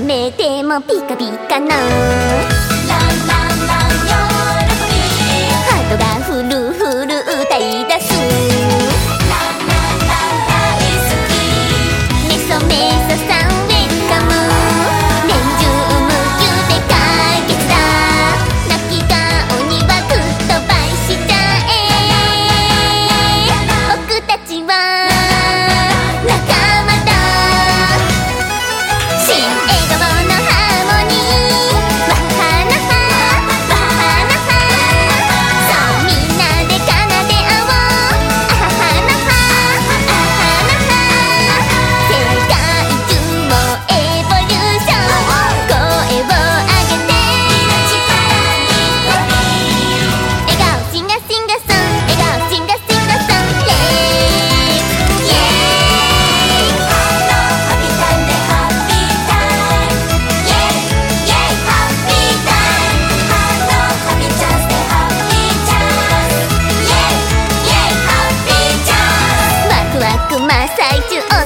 覚めてもピカピカの I do.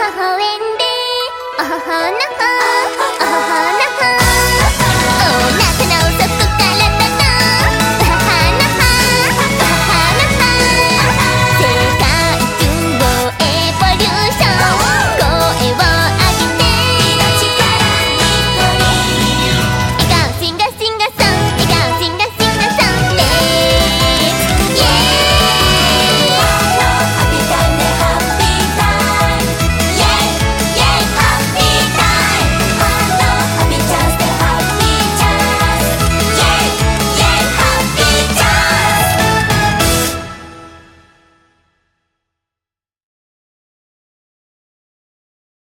ほほえんでおほほのほ